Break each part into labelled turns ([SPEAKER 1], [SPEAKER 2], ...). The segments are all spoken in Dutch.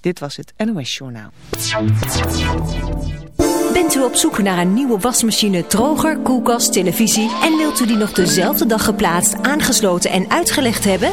[SPEAKER 1] Dit was het NOS Journaal.
[SPEAKER 2] Bent u op zoek naar een nieuwe wasmachine, droger, koelkast, televisie... en wilt u die nog dezelfde dag geplaatst, aangesloten en uitgelegd hebben?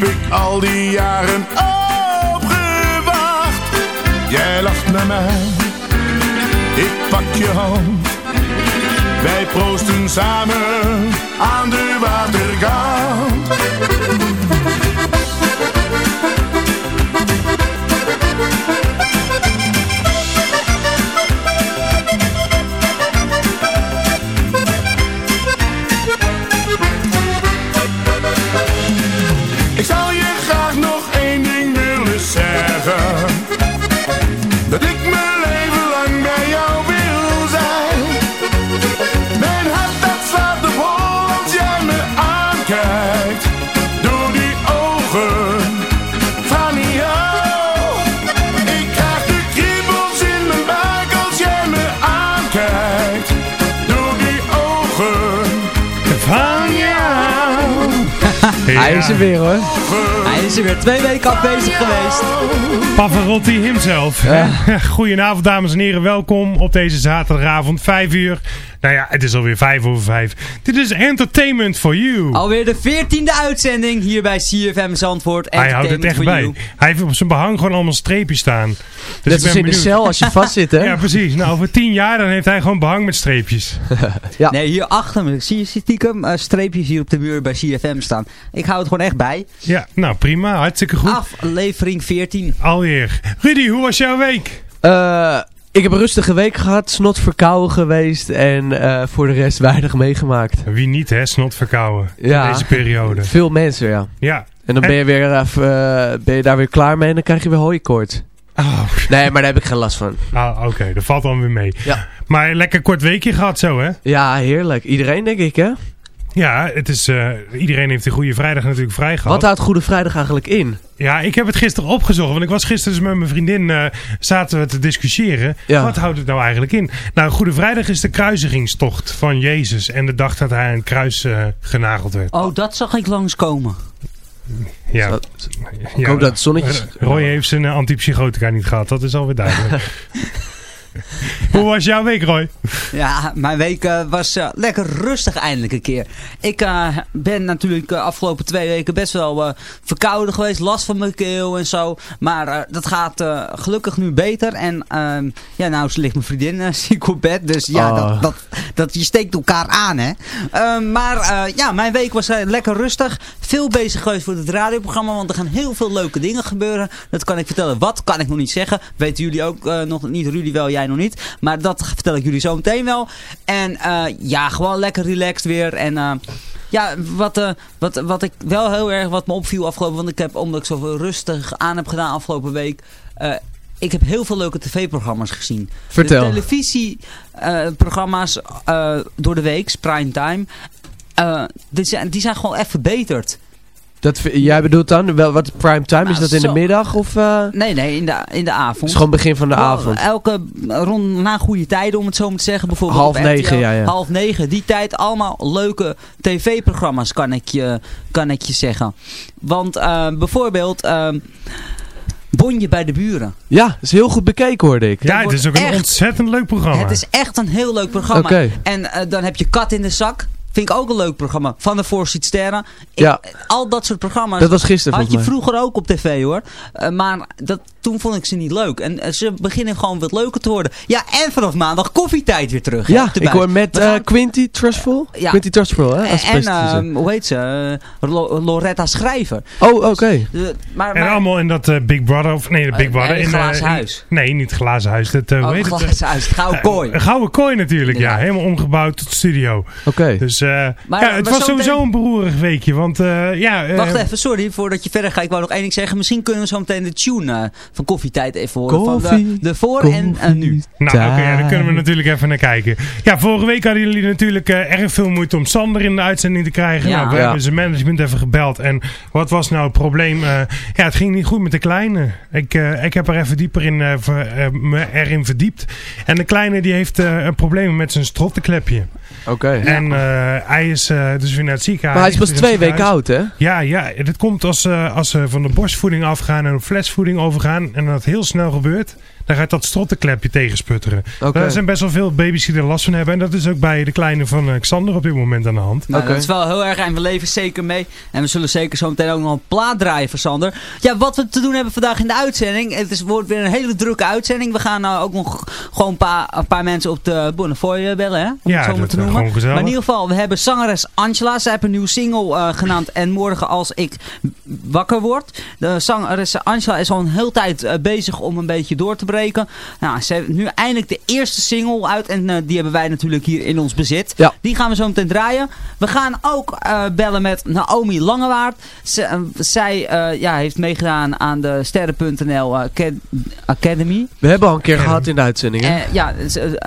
[SPEAKER 3] Heb ik al die jaren op gewacht. Jij lacht naar mij, ik pak je hand. Wij proosten samen aan de waterkant.
[SPEAKER 4] Is er weer hoor.
[SPEAKER 5] Hij is er weer twee weken afwezig geweest.
[SPEAKER 6] Pavarotti himself. Goedenavond dames en heren, welkom op deze zaterdagavond, 5 uur. Nou ja, het is alweer 5 over 5. Dit is Entertainment for You.
[SPEAKER 5] Alweer de veertiende uitzending hier bij CFM Zandvoort.
[SPEAKER 6] Hij houdt het echt bij.
[SPEAKER 5] You.
[SPEAKER 6] Hij heeft op zijn behang gewoon allemaal streepjes staan. Dus
[SPEAKER 4] Net
[SPEAKER 6] ik
[SPEAKER 4] als
[SPEAKER 6] ben
[SPEAKER 4] in de cel als je vast zit hè.
[SPEAKER 6] Ja, precies. Nou, over 10 jaar dan heeft hij gewoon behang met streepjes.
[SPEAKER 4] Ja.
[SPEAKER 5] Nee, hier achter me zie je stiekem eh, streepjes hier op de muur bij CFM staan. Ik hou het gewoon echt bij.
[SPEAKER 6] Ja, nou prima. Hartstikke goed.
[SPEAKER 5] Aflevering 14.
[SPEAKER 6] Alweer. Rudy, hoe was jouw week?
[SPEAKER 4] Eh, ik heb een rustige week gehad, snot verkouden geweest en eh, voor de rest weinig meegemaakt.
[SPEAKER 6] Wie niet, hè? Snot verkouden.
[SPEAKER 4] Ja.
[SPEAKER 6] In deze periode.
[SPEAKER 4] Veel mensen, ja.
[SPEAKER 6] Ja.
[SPEAKER 4] En dan ben je, weer eh, ben je daar weer klaar mee en dan krijg je weer hooikoorts.
[SPEAKER 6] Oh,
[SPEAKER 4] Nee, maar daar heb ik geen last van.
[SPEAKER 6] ah, oké. dat valt dan weer mee.
[SPEAKER 4] Ja.
[SPEAKER 6] Maar lekker kort weekje gehad zo, hè?
[SPEAKER 4] Ja, heerlijk. Iedereen denk ik, hè?
[SPEAKER 6] Ja, het is, eh, iedereen heeft de Goede Vrijdag natuurlijk vrij gehad.
[SPEAKER 4] Wat houdt Goede Vrijdag eigenlijk in?
[SPEAKER 6] Ja, ik heb het gisteren opgezocht. Want ik was gisteren dus met mijn vriendin eh, zaten we te discussiëren.
[SPEAKER 4] Ja.
[SPEAKER 6] Wat houdt het nou eigenlijk in? Nou, Goede Vrijdag is de kruisigingstocht van Jezus. En de dag dat hij aan een kruis eh, genageld werd.
[SPEAKER 5] Oh, dat zag ik langskomen.
[SPEAKER 6] Ja.
[SPEAKER 4] Zo-
[SPEAKER 6] ja.
[SPEAKER 4] Ik hoop dat het zonnetje...
[SPEAKER 6] Roy heeft zijn antipsychotica niet gehad. Dat is alweer duidelijk. Hoe was jouw week, Roy?
[SPEAKER 5] Ja, mijn week eh, was eh, lekker rustig eindelijk een keer. Ik eh, ben natuurlijk de afgelopen twee weken best wel verkouden geweest. Last van mijn keel en zo. Maar dat gaat gelukkig nu beter. En ehm, ja, nou ligt mijn vriendin ziek op bed. Dus ja,
[SPEAKER 4] Oh.
[SPEAKER 5] dat, dat, dat, je steekt elkaar aan hè. Ehm, maar ja, mijn week was lekker rustig. Veel bezig geweest voor het radioprogramma. Want er gaan heel veel leuke dingen gebeuren. Dat kan ik vertellen. Wat kan ik nog niet zeggen. Weten jullie ook nog niet. Rudy wel, jij nog niet. Maar dat vertel ik jullie zo meteen wel. En eh, ja, gewoon lekker relaxed weer. En eh, ja, wat, eh, wat, wat ik wel heel erg wat me opviel afgelopen. Want ik heb, omdat ik zoveel rustig aan heb gedaan afgelopen week. ik heb heel veel leuke tv-programma's gezien.
[SPEAKER 4] Vertel.
[SPEAKER 5] De televisieprogramma's door de week, primetime. eh die, zijn, die zijn gewoon echt verbeterd.
[SPEAKER 4] Dat, jij bedoelt dan, wel, wat prime time, is
[SPEAKER 5] Nou,
[SPEAKER 4] dat in de middag of... eh
[SPEAKER 5] Nee, nee, in de, in de
[SPEAKER 4] het
[SPEAKER 5] avond.
[SPEAKER 4] is gewoon begin van de
[SPEAKER 5] Wel,
[SPEAKER 4] avond?
[SPEAKER 5] Elke rond na goede tijden, om het zo maar te zeggen. Bijvoorbeeld
[SPEAKER 4] Half negen,
[SPEAKER 5] RTL,
[SPEAKER 4] ja, ja.
[SPEAKER 5] Half negen, die tijd. Allemaal leuke tv-programma's, kan ik je, kan ik je zeggen. Want eh, bijvoorbeeld... ehm, Bonje bij de buren.
[SPEAKER 4] Ja, is heel goed bekeken hoorde ik.
[SPEAKER 6] Ja, het is ook een
[SPEAKER 5] echt-
[SPEAKER 6] ontzettend leuk programma.
[SPEAKER 5] Het is echt een heel leuk programma.
[SPEAKER 4] Oké.
[SPEAKER 5] En eh, dan heb je Kat in de Zak. Vind ik ook een leuk programma. Van de Voorziet Sterren.
[SPEAKER 4] Ja.
[SPEAKER 5] Al dat soort programma's.
[SPEAKER 4] Dat was gisteren
[SPEAKER 5] Had je vroeger ook op tv hoor. Eh, maar dat, toen vond ik ze niet leuk. En eh, ze beginnen gewoon wat leuker te worden. Ja, en vanaf maandag koffietijd weer terug.
[SPEAKER 4] Ja, ik hoor met eh, Quinty Trustful.
[SPEAKER 5] Ja.
[SPEAKER 4] Quinty Trustful, hè? Als
[SPEAKER 5] en ehm, hoe heet ze? Eh, Lo- Loretta Schrijver.
[SPEAKER 4] oh, oké.
[SPEAKER 5] Maar,
[SPEAKER 6] En
[SPEAKER 5] maar,
[SPEAKER 6] allemaal in dat eh, Big Brother, of nee, de Big
[SPEAKER 5] Eh,
[SPEAKER 6] Brother.
[SPEAKER 5] nee,
[SPEAKER 6] in, eh,
[SPEAKER 5] Glazen
[SPEAKER 6] in-
[SPEAKER 5] Huis.
[SPEAKER 6] nee, niet het glazen huis. Dat, eh, hoe
[SPEAKER 5] oh,
[SPEAKER 6] het?
[SPEAKER 5] glazen huis, het gouden kooi.
[SPEAKER 6] Een gouden kooi natuurlijk, ja.
[SPEAKER 5] Ja.
[SPEAKER 6] Helemaal omgebouwd tot studio.
[SPEAKER 4] Oké.
[SPEAKER 6] Dus eh,
[SPEAKER 5] Maar-
[SPEAKER 6] ja, het
[SPEAKER 5] maar
[SPEAKER 6] was
[SPEAKER 5] zo
[SPEAKER 6] sowieso
[SPEAKER 5] meteen-
[SPEAKER 6] een beroerig weekje. Want eh, ja... eh,
[SPEAKER 5] Wacht even, sorry, voordat je verder gaat. Ik wou nog één ding zeggen. Misschien kunnen we zo meteen de tune eh, van Koffietijd even horen. van de,
[SPEAKER 4] Koffie,
[SPEAKER 5] de voor en eh, nu.
[SPEAKER 6] Nou, oké, ja, daar kunnen we natuurlijk even naar kijken. Ja, vorige week hadden jullie natuurlijk eh, erg veel moeite om Sander in de uitzending te krijgen.
[SPEAKER 5] Ja.
[SPEAKER 6] Nou, we
[SPEAKER 4] Ja.
[SPEAKER 6] hebben zijn management even gebeld. En wat was nou het probleem? Eh, ja, het ging niet goed met de kleine. Ik, eh, ik heb er even dieper in, eh, ver- eh, me erin verdiept. En de kleine die heeft eh, een probleem met zijn strottenklepje.
[SPEAKER 4] Oké.
[SPEAKER 6] En eh, hij is eh, dus weer naar het ziekenhuis.
[SPEAKER 4] Maar hij is pas twee weken oud, hè?
[SPEAKER 6] Ja, ja, dat komt als, eh, als ze van de borstvoeding afgaan en op flesvoeding overgaan. En dat heel snel gebeurt. Dan gaat dat strottenklepje tegensputteren.
[SPEAKER 4] Oké.
[SPEAKER 6] Er zijn best wel veel baby's die er last van hebben. En dat is ook bij de kleine van eh, Xander op dit moment aan de hand.
[SPEAKER 5] Nou,
[SPEAKER 4] Oké.
[SPEAKER 5] Dat is wel heel erg en we leven zeker mee. En we zullen zeker zo meteen ook nog een plaat draaien voor Sander. Ja, wat we te doen hebben vandaag in de uitzending. Het is, wordt weer een hele drukke uitzending. We gaan nou ook nog gewoon een paar, een paar mensen op de Bonnefoy bellen, hè? Om
[SPEAKER 6] Ja,
[SPEAKER 5] het zo maar
[SPEAKER 6] dat
[SPEAKER 5] te
[SPEAKER 6] is
[SPEAKER 5] noemen.
[SPEAKER 6] gewoon gezellig.
[SPEAKER 5] Maar in ieder geval, we hebben zangeres Angela. Zij heeft een nieuwe single eh, genaamd En Morgen Als Ik Wakker Word. De zangeres Angela is al een hele tijd eh, bezig om een beetje door te breken. Nou, ze heeft nu eindelijk de eerste single uit. En eh, die hebben wij natuurlijk hier in ons bezit.
[SPEAKER 4] Ja.
[SPEAKER 5] Die gaan we zo meteen draaien. We gaan ook eh, bellen met Naomi Langewaard. Ze, eh, zij eh, ja, heeft meegedaan aan de Sterren.nl eh, Acad- Academy.
[SPEAKER 4] We hebben al een keer gehad in de uitzending, hè?
[SPEAKER 5] Eh, ja,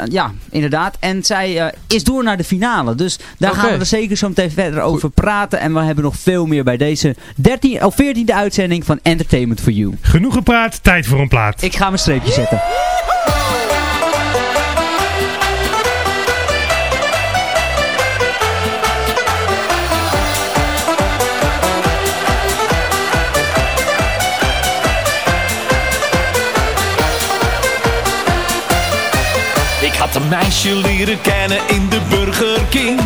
[SPEAKER 5] ja, inderdaad. En zij is door naar de finale. Dus daar gaan we er zeker zo meteen verder over praten. En we hebben nog veel meer bij deze 13, of 14e uitzending van Entertainment for You.
[SPEAKER 6] Genoeg gepraat, tijd voor een plaat.
[SPEAKER 5] Ik ga mijn streepje zetten.
[SPEAKER 7] Ik had een meisje leren kennen in de Burger King.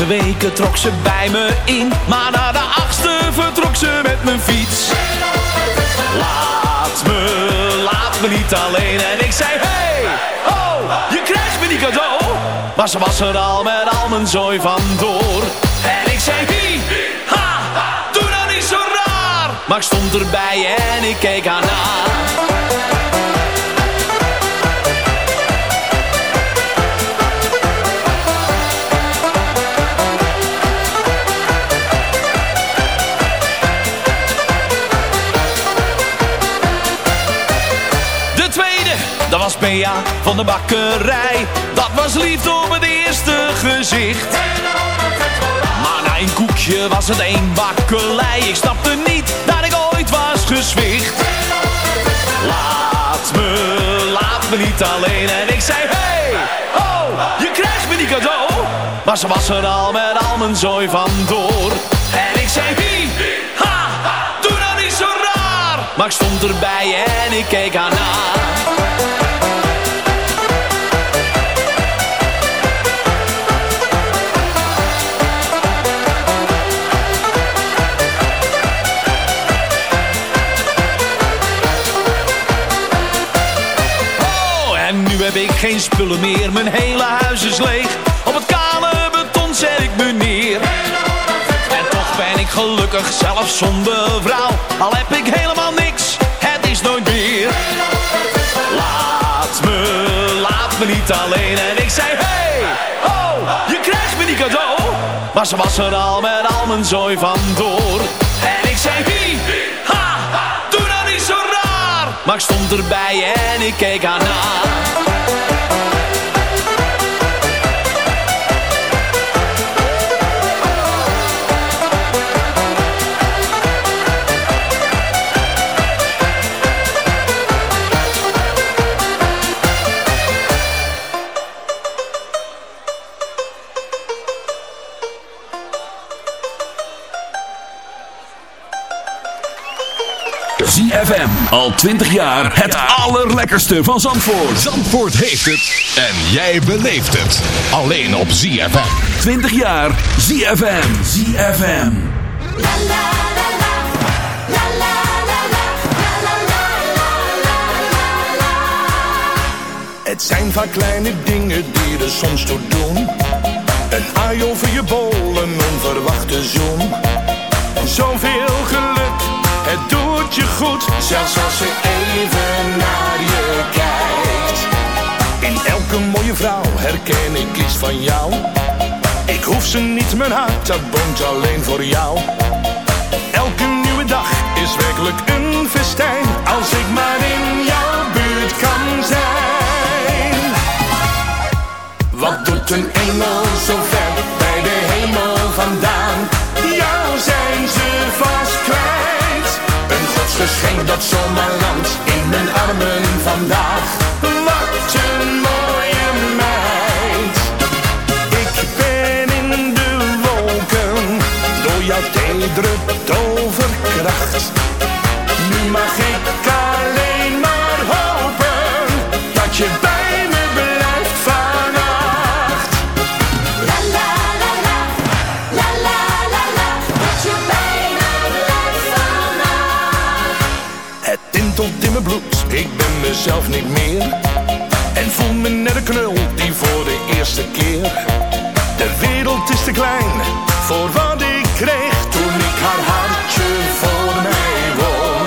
[SPEAKER 7] Zeven weken trok ze bij me in. Maar na de achtste vertrok ze met mijn fiets. Laat me, laat me niet alleen. En ik zei, hey, oh, je krijgt me niet cadeau. Maar ze was er al met al mijn zooi vandoor. En ik zei, hi, ha, doe nou niet zo raar. Maar ik stond erbij en ik keek haar na. Was van de bakkerij. Dat was liefde op het eerste gezicht. Maar na een koekje was het één bakkelei. Ik snapte niet dat ik ooit was gezwicht. Laat me, laat me niet alleen. En ik zei, hey, oh, je krijgt me niet cadeau. Maar ze was er al met al mijn zooi vandoor. En ik zei, hi, ha, doe nou niet zo raar. Maar ik stond erbij en ik keek haar na. Heb ik geen spullen meer, mijn hele huis is leeg. Op het kale beton zet ik me neer. En toch ben ik gelukkig, zelfs zonder vrouw. Al heb ik helemaal niks, het is nooit meer. Laat me, laat me niet alleen. En ik zei, hey, oh, je krijgt me niet cadeau. Maar ze was er al met al mijn zooi vandoor. En ik zei, hi, ha, doe nou niet zo raar. Maar ik stond erbij en ik keek haar.
[SPEAKER 8] Al 20 jaar het allerlekkerste van Zandvoort.
[SPEAKER 9] Zandvoort heeft het en jij beleeft het. Alleen op ZFM.
[SPEAKER 8] 20 jaar ZFM. ZFM.
[SPEAKER 10] Het zijn vaak kleine dingen die er soms toe doen. Een aai over je bol, een onverwachte zoen. Zoveel geluk, goed. Zelfs als ze even naar je kijkt. In elke mooie vrouw herken ik iets van jou. Ik hoef ze niet, mijn hart dat bonkt alleen voor jou. Elke nieuwe dag is werkelijk een festijn. Als ik maar in jouw buurt kan zijn. Wat doet een engel zo ver bij de hemel vandaan? Godsgeschenk dat zomaar landt in mijn armen vandaag. Wat een mooie meid. Ik ben in de wolken door jouw tedere toverkracht. Mezelf niet meer. En voel me net een knul die voor de eerste keer. De wereld is te klein voor wat ik kreeg toen ik haar hartje voor mij won.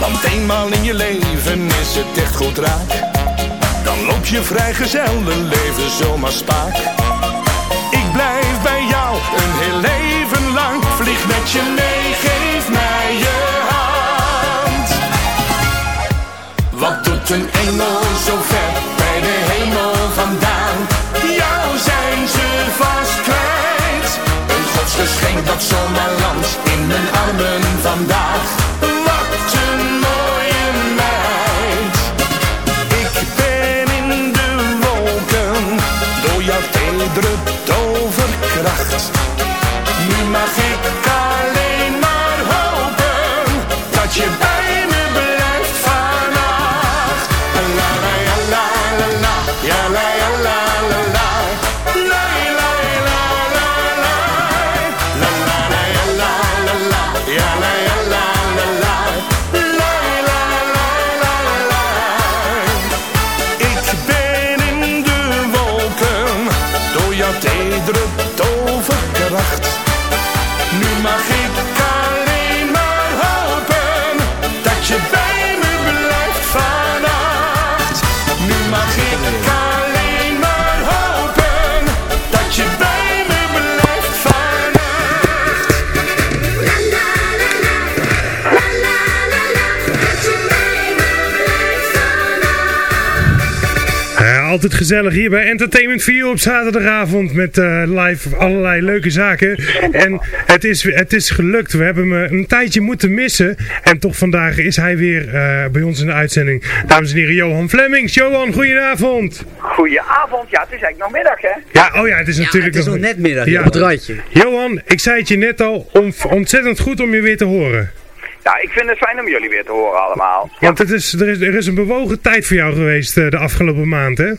[SPEAKER 10] Want eenmaal in je leven is het echt goed raak. Dan loop je vrijgezel leven zomaar spaak. Ik blijf bij jou een heel leven lang. Vlieg met je een engel zo ver bij de hemel vandaan? Jou zijn ze vast kwijt. Een godsgeschenk dat zomaar landt in mijn armen vandaag.
[SPEAKER 6] Altijd gezellig hier bij Entertainment View op zaterdagavond met eh, live allerlei leuke zaken. En het is, het is gelukt. We hebben hem eh, een tijdje moeten missen. En toch vandaag is hij weer eh, bij ons in de uitzending. Dames en heren, Johan Flemmings. Johan, goedenavond.
[SPEAKER 11] Goedenavond, ja, het is eigenlijk nog middag, hè?
[SPEAKER 6] Ja, oh ja, het is natuurlijk
[SPEAKER 5] het is nog net middag,
[SPEAKER 6] Ja.
[SPEAKER 5] op het randje.
[SPEAKER 6] Johan, ik zei het je net al, on- ontzettend goed om je weer te horen.
[SPEAKER 11] Ja, ik vind het fijn om jullie weer te horen allemaal.
[SPEAKER 6] Want het is, er, is, er is een bewogen tijd voor jou geweest de afgelopen maand, hè?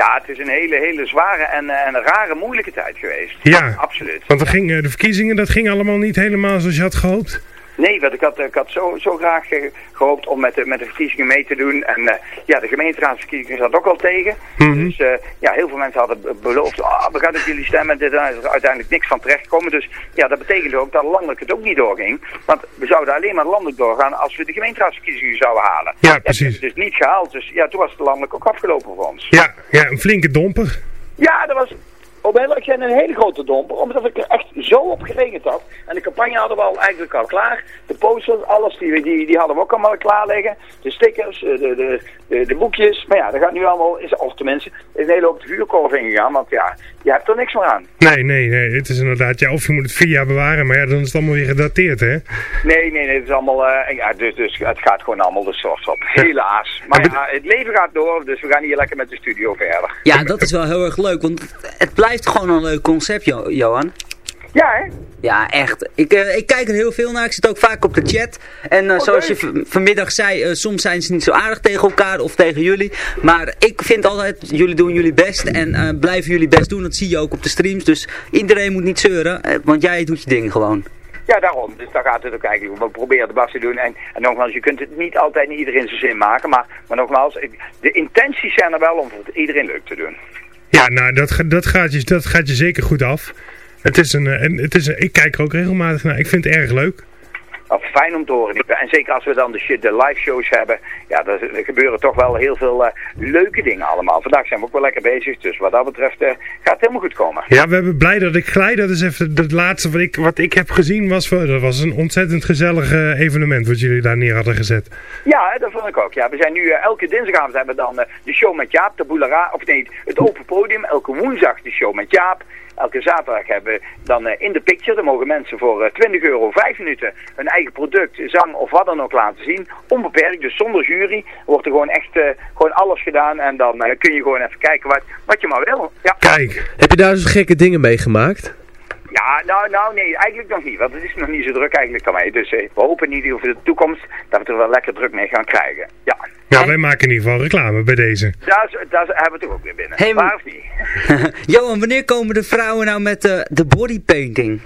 [SPEAKER 11] Ja, het is een hele, hele zware en, eh, en rare, moeilijke tijd geweest.
[SPEAKER 6] Ja.
[SPEAKER 11] Absoluut.
[SPEAKER 6] Want er ging, de verkiezingen, dat ging allemaal niet helemaal zoals je had gehoopt.
[SPEAKER 11] Nee, want ik had, ik had zo, zo graag eh, gehoopt om met de, met de verkiezingen mee te doen. En eh, ja, de gemeenteraadsverkiezingen zat ook al tegen.
[SPEAKER 6] Mhm.
[SPEAKER 11] Dus eh, ja, heel veel mensen hadden be- beloofd, ah, we gaan op jullie stemmen. En dit, daar is er uiteindelijk niks van terechtgekomen. Dus ja, dat betekende ook dat landelijk het ook niet doorging. Want we zouden alleen maar landelijk doorgaan als we de gemeenteraadsverkiezingen zouden halen.
[SPEAKER 6] Ja,
[SPEAKER 11] Dat
[SPEAKER 6] precies.
[SPEAKER 11] hebben we dus niet gehaald. Dus ja, toen was het landelijk ook afgelopen voor ons.
[SPEAKER 6] Ja, ja, een flinke domper.
[SPEAKER 11] Ja, dat was op heel erg een hele grote domper, omdat ik er echt zo op gerekend had. En de campagne hadden we al eigenlijk al klaar. De posters, alles, die, die, die hadden we ook allemaal klaar liggen. De stickers, eh, de, de, de, de boekjes. Maar ja, dat gaat nu allemaal, is, of tenminste, is een hele hoop de vuurkorf ingegaan. Want ja, je hebt er niks meer aan.
[SPEAKER 6] Nee, nee, nee. Het is inderdaad, ja, of je moet het vier jaar bewaren, maar ja, dan is het allemaal weer gedateerd, hè?
[SPEAKER 11] Nee, nee, nee, het is allemaal, eh, ja, dus, dus het gaat gewoon allemaal de soort op. Helaas. Maar ja, het leven gaat door, dus we gaan hier lekker met de studio verder.
[SPEAKER 5] Ja, dat is wel heel erg leuk, want het blijft gewoon een leuk concept, Jo- Johan.
[SPEAKER 11] Ja, hè?
[SPEAKER 5] Ja, echt. Ik, eh, ik kijk er heel veel naar. Ik zit ook vaak op de chat. En eh, zoals je vanmiddag zei, eh, soms zijn ze niet zo aardig tegen elkaar of tegen jullie. Maar ik vind altijd, jullie doen jullie best. En blijven jullie best doen. Dat zie je ook op de streams. Dus iedereen moet niet zeuren. want jij doet je ding gewoon.
[SPEAKER 11] Ja, daarom. Dus daar gaat het ook eigenlijk om. We proberen de bas te doen. En, en nogmaals, je kunt het niet altijd niet iedereen zijn zin maken. Maar, maar nogmaals, de intenties zijn er wel om het iedereen leuk te doen.
[SPEAKER 6] Ja, nou, dat, dat, gaat je, dat gaat je zeker goed af. Het is een, eh, en het is een, ik kijk er ook regelmatig naar. Ik vind het erg leuk.
[SPEAKER 11] Of fijn om te horen. En zeker als we dan de, de live shows hebben. Ja, er, gebeuren toch wel heel veel eh, leuke dingen allemaal. Vandaag zijn we ook wel lekker bezig. Dus wat dat betreft eh, gaat het helemaal goed komen.
[SPEAKER 6] Ja, we hebben blij dat ik glij. Dat is even het laatste wat ik, wat ik heb gezien. Was, voor- dat was een ontzettend gezellig eh, evenement wat jullie daar neer hadden gezet.
[SPEAKER 11] Ja, dat vond ik ook. Ja, we zijn nu eh, elke dinsdagavond hebben we dan eh, de show met Jaap, de Boulera, of nee, het open podium. Elke woensdag de show met Jaap. Elke zaterdag hebben dan eh, in de picture. Dan mogen mensen voor eh, 20 euro 5 minuten hun eigen product, zang of wat dan ook laten zien. Onbeperkt, dus zonder jury. Wordt er gewoon echt eh, gewoon alles gedaan. En dan eh, kun je gewoon even kijken wat, wat je maar wil. Ja.
[SPEAKER 6] Kijk.
[SPEAKER 4] Heb je daar zo gekke dingen meegemaakt?
[SPEAKER 11] Ja, nou, nou nee, eigenlijk nog niet. Want het is nog niet zo druk eigenlijk daarmee. Dus eh, we hopen in ieder geval voor de toekomst dat we er wel lekker druk mee gaan krijgen. Ja,
[SPEAKER 6] Ja, wij maken in ieder geval reclame bij deze.
[SPEAKER 11] daar, hebben we toch ook weer binnen.
[SPEAKER 5] Hey,
[SPEAKER 11] Waar of niet?
[SPEAKER 5] Johan, wanneer komen de vrouwen nou met eh, de bodypainting?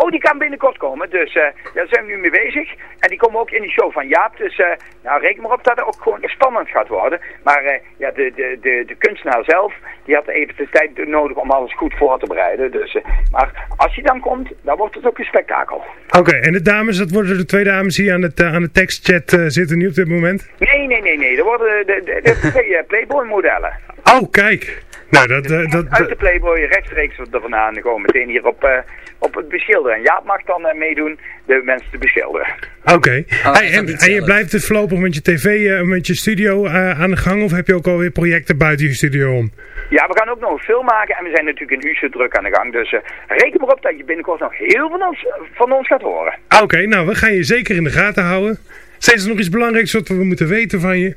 [SPEAKER 11] Oh, die kan binnenkort komen. Dus eh, daar zijn we nu mee bezig. En die komen ook in die show van Jaap. Dus eh, nou, reken maar op dat het ook gewoon spannend gaat worden. Maar eh, ja, de, de, de, de kunstenaar zelf, die had even de tijd nodig om alles goed voor te bereiden. Dus, maar als hij dan komt, dan wordt het ook een spektakel.
[SPEAKER 6] Oké, en de dames, dat worden de twee dames hier aan, het, aan de tekstchat zitten nu op dit moment.
[SPEAKER 11] Nee, nee, nee, nee. Er worden de, de, de twee Playboy-modellen.
[SPEAKER 6] Oh, kijk. Nou, dat... eh, dat,
[SPEAKER 11] Uit de Playboy rechtstreeks er vandaan gewoon meteen hier op, eh, op het beschilderen. En Jaap mag dan eh, meedoen de mensen te beschilderen.
[SPEAKER 6] Oké. Hey, en, en je blijft dus voorlopig met je tv, eh, met je studio eh, aan de gang? Of heb je ook alweer projecten buiten je studio om?
[SPEAKER 11] Ja, we gaan ook nog een film maken en we zijn natuurlijk in Use druk aan de gang. Dus reken maar op dat je binnenkort nog heel veel van ons, van ons gaat horen.
[SPEAKER 6] Oké, nou, we gaan je zeker in de gaten houden. Steeds nog iets belangrijks wat we moeten weten van je?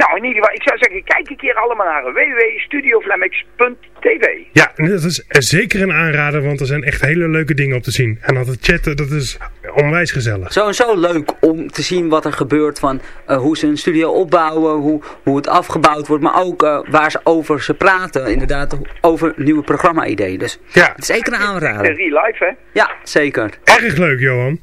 [SPEAKER 11] Nou, in ieder geval, ik zou zeggen, kijk een keer allemaal naar www.studioflemmix.tv.
[SPEAKER 6] Ja, dat is zeker een aanrader, want er zijn echt hele leuke dingen op te zien. En dat het chatten, dat is onwijs gezellig.
[SPEAKER 5] Zo en zo leuk om te zien wat er gebeurt van eh, hoe ze een studio opbouwen, hoe, hoe het afgebouwd wordt, maar ook eh, waar ze over ze praten, inderdaad, over nieuwe programma-ideeën. Dus
[SPEAKER 6] ja.
[SPEAKER 5] het is zeker een aanrader.
[SPEAKER 11] Real life, hè?
[SPEAKER 5] Ja, zeker.
[SPEAKER 6] Erg leuk, Johan.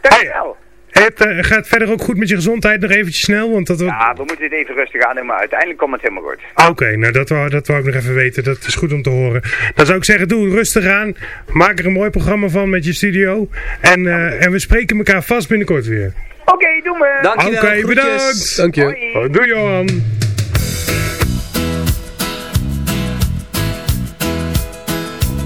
[SPEAKER 11] Dankjewel.
[SPEAKER 6] Het eh, gaat verder ook goed met je gezondheid nog eventjes snel, want dat...
[SPEAKER 11] Ja, we moeten het even rustig aan doen, maar uiteindelijk komt het helemaal goed.
[SPEAKER 6] Oké, nou dat wou, dat wou ik nog even weten. Dat is goed om te horen. Dan zou ik zeggen, doe rustig aan. Maak er een mooi programma van met je studio. En, eh, en we spreken elkaar vast binnenkort weer.
[SPEAKER 11] Oké, doen we.
[SPEAKER 5] Dankjewel,
[SPEAKER 6] Oké,
[SPEAKER 5] groetjes.
[SPEAKER 6] bedankt.
[SPEAKER 4] Dank je.
[SPEAKER 6] Oh, doei Johan.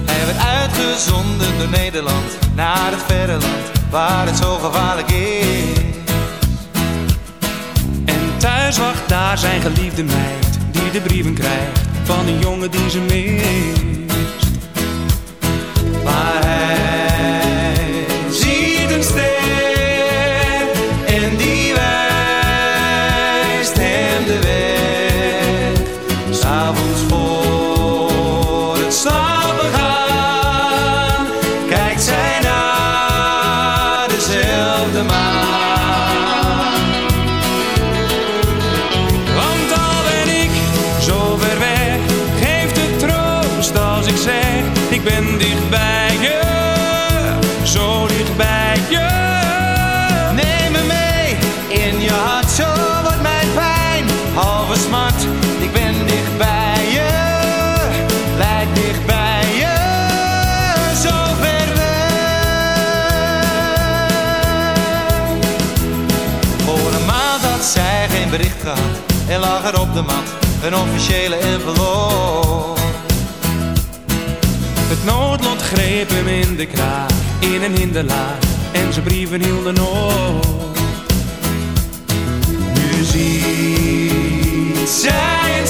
[SPEAKER 12] Hij werd uitgezonden door Nederland naar het verre land waar het zo gevaarlijk is. En thuis wacht daar zijn geliefde meid die de brieven krijgt van een jongen die ze mist. Maar er op de mat een officiële envelop. Het noodlot greep hem in de kraag, in een hinderlaag en zijn brieven hielden op. Nu ziet zij een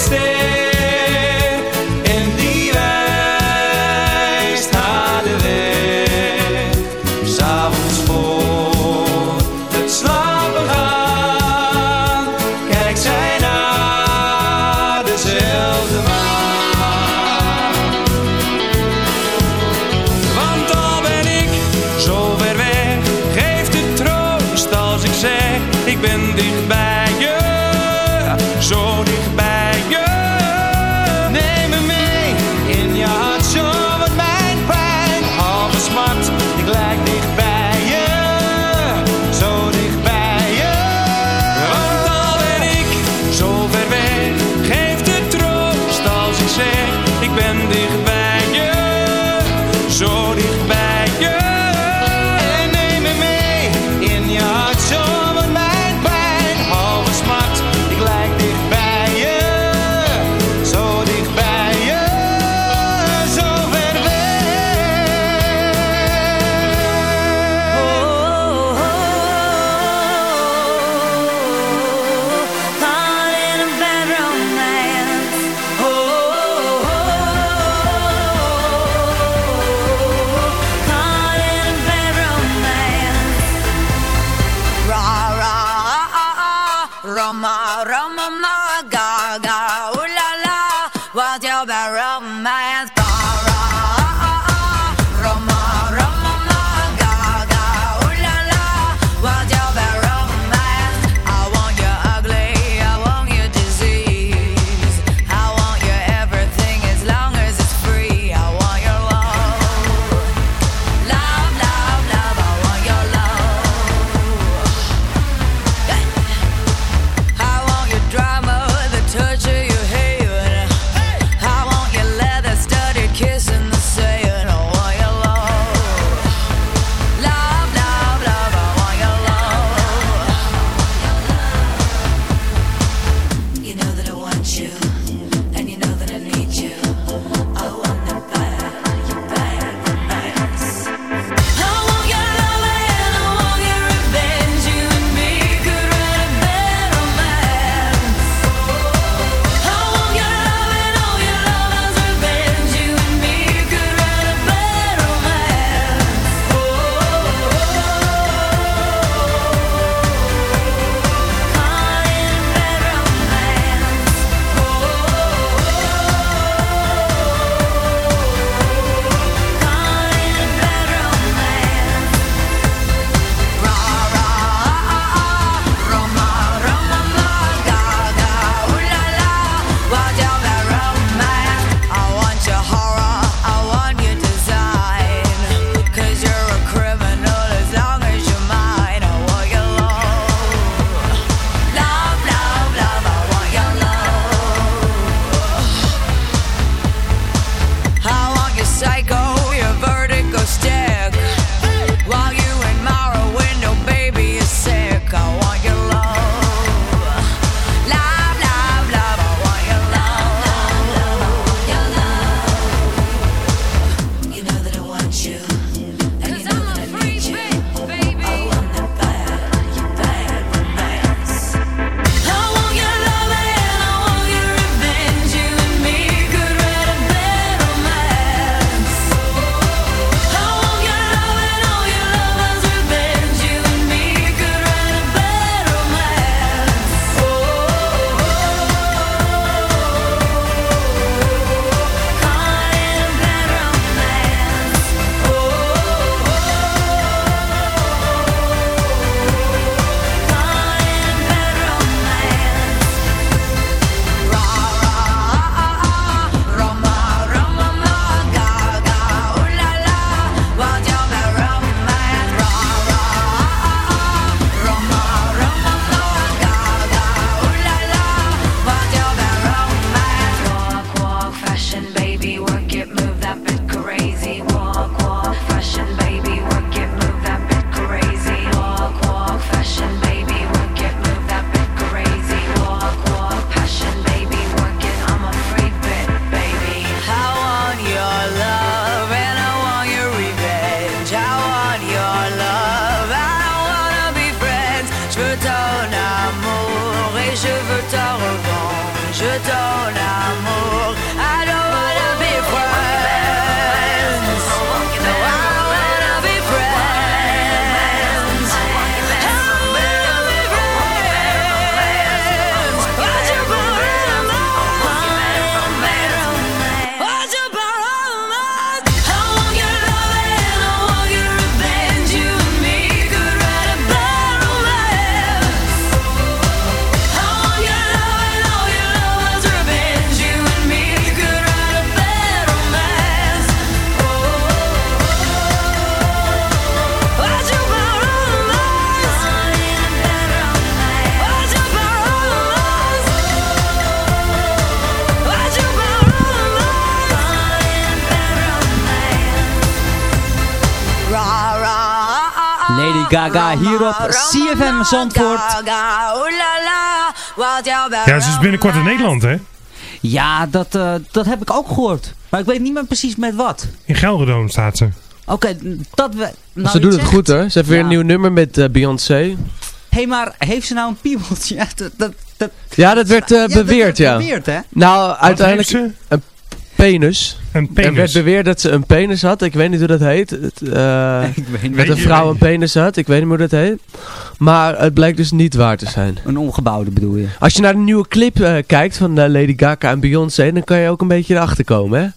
[SPEAKER 5] Lady Gaga hier op CFM Zandvoort.
[SPEAKER 6] Ja, ze is binnenkort in Nederland, hè?
[SPEAKER 5] Ja, dat, eh, dat heb ik ook gehoord. Maar ik weet niet meer precies met wat.
[SPEAKER 6] In Gelderdoom staat ze.
[SPEAKER 5] Oké, dat we... Nou,
[SPEAKER 4] ze doet het goed hoor. Ze heeft weer een nieuw nummer met eh, Beyoncé.
[SPEAKER 5] Hé, hey, maar heeft ze nou een piemeltje? Ja, dat, dat, dat,
[SPEAKER 4] Ja, dat werd eh,
[SPEAKER 5] Ja, dat
[SPEAKER 4] beweerd,
[SPEAKER 5] werd
[SPEAKER 4] ja.
[SPEAKER 5] beweerd, hè?
[SPEAKER 4] Nou, uiteindelijk
[SPEAKER 6] heeft ze?
[SPEAKER 4] een penis. Er werd
[SPEAKER 6] penis.
[SPEAKER 4] beweerd dat ze een penis had. Ik weet niet hoe dat heet. Het, eh,
[SPEAKER 5] Ik weet niet.
[SPEAKER 4] dat een vrouw een penis had. Ik weet niet hoe dat heet. Maar het blijkt dus niet waar te zijn.
[SPEAKER 5] Een ongebouwde bedoel je?
[SPEAKER 4] Als je naar de nieuwe clip eh, kijkt van eh, Lady Gaga en Beyoncé, dan kan je ook een beetje erachter komen, hè?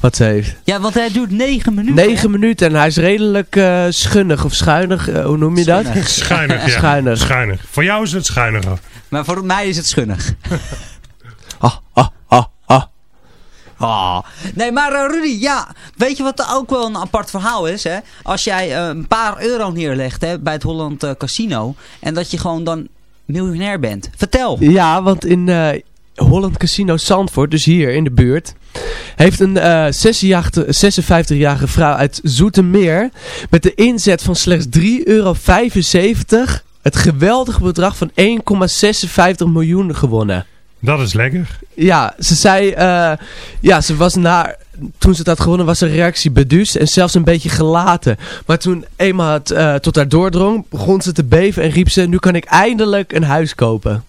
[SPEAKER 4] Wat ze heeft.
[SPEAKER 5] Ja, want hij duurt negen minuten.
[SPEAKER 4] Negen minuten en hij is redelijk eh, schunnig of schuinig. hoe noem je dat?
[SPEAKER 5] Schunnig.
[SPEAKER 6] Schuinig, ja.
[SPEAKER 4] Schuinig.
[SPEAKER 6] Schuinig. Voor jou is het schuiniger.
[SPEAKER 5] Maar voor mij is het schunnig.
[SPEAKER 4] Ah, ah. Ah.
[SPEAKER 5] Nee, maar eh, Rudy, ja, weet je wat ook wel een apart verhaal is, hè? Als jij eh, een paar euro neerlegt hè, bij het Holland eh, Casino en dat je gewoon dan miljonair bent. Vertel.
[SPEAKER 4] Ja, want in Holland Casino Zandvoort, dus hier in de buurt, heeft een 56 56-jarige vrouw uit Zoetermeer met de inzet van slechts 3,75 euro het geweldige bedrag van 1,56 miljoen gewonnen.
[SPEAKER 6] Dat is lekker.
[SPEAKER 4] Ja, ze zei, eh, ja, ze was na, toen ze het had gewonnen was haar reactie beduusd en zelfs een beetje gelaten. Maar toen eenmaal het eh, tot haar doordrong, begon ze te beven en riep ze, nu kan ik eindelijk een huis kopen.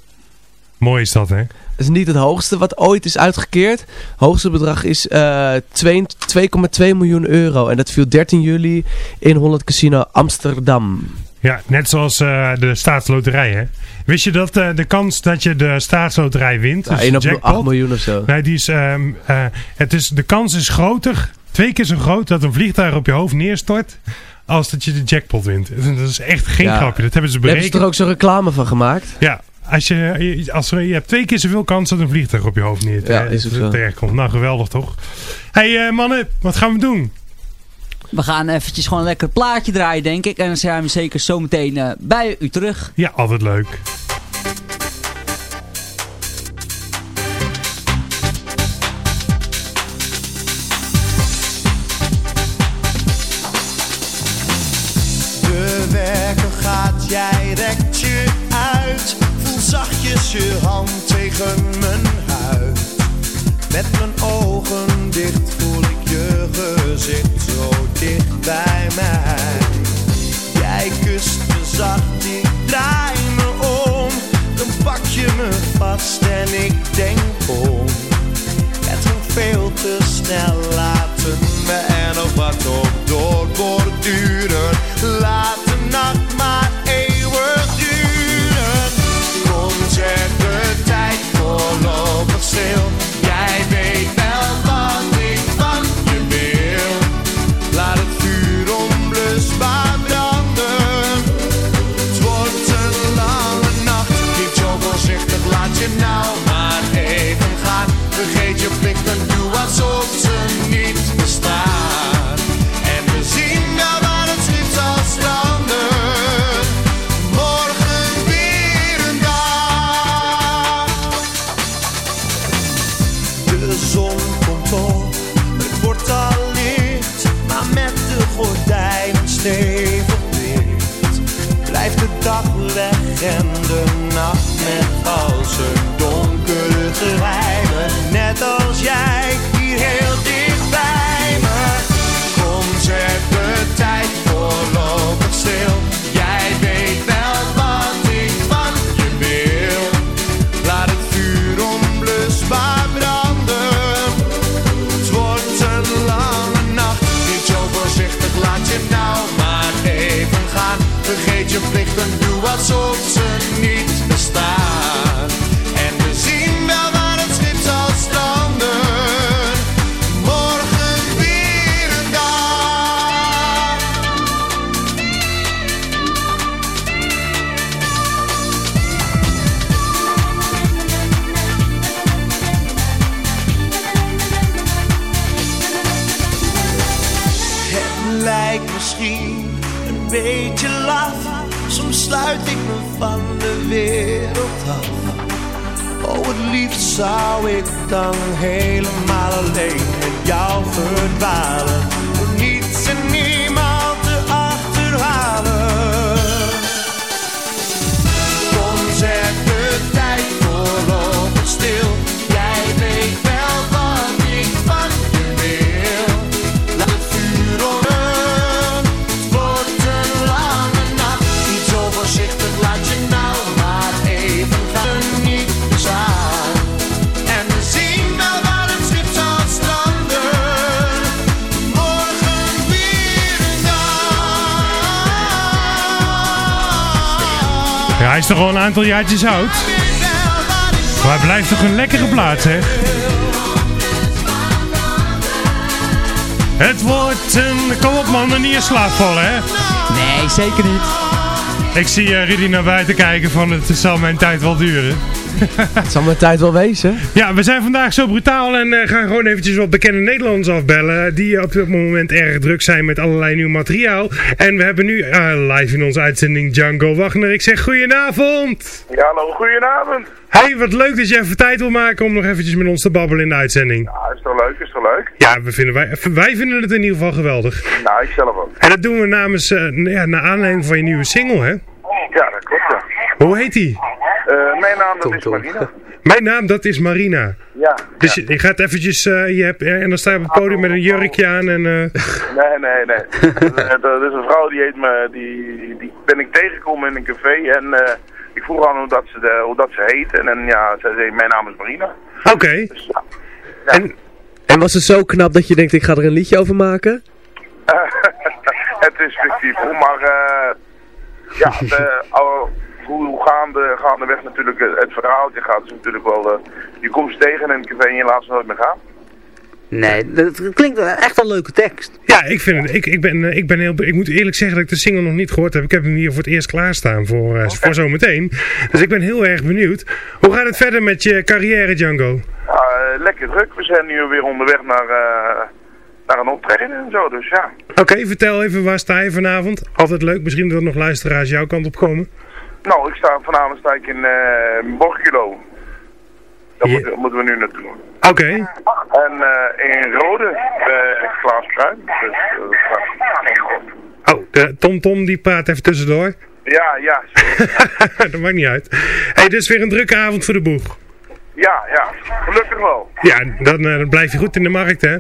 [SPEAKER 6] Mooi is dat, hè?
[SPEAKER 4] Dat is niet het hoogste wat ooit is uitgekeerd. Het hoogste bedrag is eh, twee- 2,2 miljoen euro. En dat viel 13 juli in Holland Casino Amsterdam.
[SPEAKER 6] Ja, net zoals eh, de staatsloterij, hè? Wist je dat eh, de kans dat je de staatsloterij wint,
[SPEAKER 4] Nou,
[SPEAKER 6] dus
[SPEAKER 4] 1
[SPEAKER 6] de
[SPEAKER 4] op
[SPEAKER 6] jackpot,
[SPEAKER 4] 8 miljoen of zo.
[SPEAKER 6] Nee, die is, ehm, eh, het is, de kans is groter, twee keer zo groot, dat een vliegtuig op je hoofd neerstort, als dat je de jackpot wint. Dat is echt geen
[SPEAKER 4] Ja.
[SPEAKER 6] grapje, dat hebben ze
[SPEAKER 4] Daar hebben ze
[SPEAKER 6] berekend.
[SPEAKER 4] er ook zo'n reclame van gemaakt.
[SPEAKER 6] Ja, als je, als er, je hebt twee keer zoveel kans dat een vliegtuig op je hoofd neer
[SPEAKER 4] Ja, is ook zo.
[SPEAKER 6] terecht komt. Nou, geweldig toch? hey, mannen, wat gaan we doen?
[SPEAKER 5] We gaan eventjes gewoon een lekker plaatje draaien, denk ik. En dan zijn we zeker zometeen eh bij u terug.
[SPEAKER 6] Ja, altijd leuk.
[SPEAKER 12] De werker gaat, jij rekt je uit. Voel zachtjes je hand tegen mijn huid. Met mijn ogen dicht voel ik je gezicht zo dicht bij mij. Jij kust me zacht, ik draai me om. Dan pak je me vast en ik denk om. Het ging veel te snel, laten we er nog wat op doorborduren. Laat de nacht maar eeuwig duren. Zet de tijd voorlopig stil. En de nacht met al zijn donkere geheimen. Net als jij dan helemaal alleen met jou verdwalen.
[SPEAKER 6] Is toch al een aantal jaartjes oud. Maar het blijft toch een lekkere plaat, zeg. Het wordt een... Kom op man, niet in slaap vallen, hè?
[SPEAKER 5] Nee, zeker niet.
[SPEAKER 6] Ik zie eh, Rudy naar buiten kijken van het zal mijn tijd wel duren.
[SPEAKER 4] Het zal mijn tijd wel wezen.
[SPEAKER 6] Ja, we zijn vandaag zo brutaal en eh, gaan gewoon eventjes wat bekende Nederlanders afbellen. Die op dit moment erg druk zijn met allerlei nieuw materiaal. En we hebben nu eh, live in onze uitzending Django Wagner. Ik zeg goedenavond.
[SPEAKER 13] Ja, hallo, goedenavond.
[SPEAKER 6] Hey, wat leuk dat je even tijd wil maken om nog eventjes met ons te babbelen in de uitzending.
[SPEAKER 13] Ja, is toch leuk, is toch leuk?
[SPEAKER 6] Ja, we vinden, wij, wij vinden het in ieder geval geweldig.
[SPEAKER 13] Nou, ik zelf ook.
[SPEAKER 6] En dat doen we namens, eh, ja, naar aanleiding van je nieuwe single, hè?
[SPEAKER 13] Ja, dat klopt, ja.
[SPEAKER 6] Hoe heet die?
[SPEAKER 13] Eh, mijn naam dat is Marina.
[SPEAKER 6] Mijn naam, dat is Marina.
[SPEAKER 13] Ja.
[SPEAKER 6] Dus je, je gaat eventjes, eh, je hebt, en dan sta je op het podium met een jurkje aan en... eh,
[SPEAKER 13] Nee, nee, nee. dat, dat is een vrouw die heet me, die, die ben ik tegengekomen in een café en ik vroeg aan hoe dat ze, de, hoe dat ze heet en, en ja, zij zei mijn naam is Marina.
[SPEAKER 6] Oké.
[SPEAKER 13] Dus ja.
[SPEAKER 4] En, en was het zo knap dat je denkt, ik ga er een liedje over maken?
[SPEAKER 13] het is fictief, maar ja, de, hoe, hoe gaande, gaandeweg natuurlijk het verhaaltje gaat, is natuurlijk wel, eh, je komt ze tegen in een café en je laat ze nooit meer gaan.
[SPEAKER 5] Nee, dat klinkt echt een leuke tekst.
[SPEAKER 6] Ja, ik vind het. Ik, ik, ben, eh, ik ben heel. Ik moet eerlijk zeggen dat ik de single nog niet gehoord heb. Ik heb hem hier voor het eerst klaarstaan voor, eh, voor zometeen. Dus ik ben heel erg benieuwd. Hoe gaat het verder met je carrière, Django?
[SPEAKER 13] Ja, eh, lekker druk, we zijn nu weer onderweg naar, eh, naar een optreden en zo, dus ja.
[SPEAKER 6] Oké, vertel even waar sta je vanavond? Altijd leuk, misschien dat er nog luisteraars jouw kant op komen.
[SPEAKER 13] Nou, ik sta, vanavond sta ik in uh, Borculo. Daar
[SPEAKER 6] Ja.
[SPEAKER 13] moeten, moeten we nu naartoe.
[SPEAKER 6] Oké,
[SPEAKER 13] En eh, in Rode, bij Klaas Kruin. Dus, eh,
[SPEAKER 6] oh, de Tom Tom die praat even tussendoor.
[SPEAKER 13] ja, ja,
[SPEAKER 6] dat maakt niet uit. hey, dus weer een drukke avond voor de boeg.
[SPEAKER 13] ja, ja, gelukkig wel.
[SPEAKER 6] Ja, dan, eh, dan blijf je goed in de markt, hè?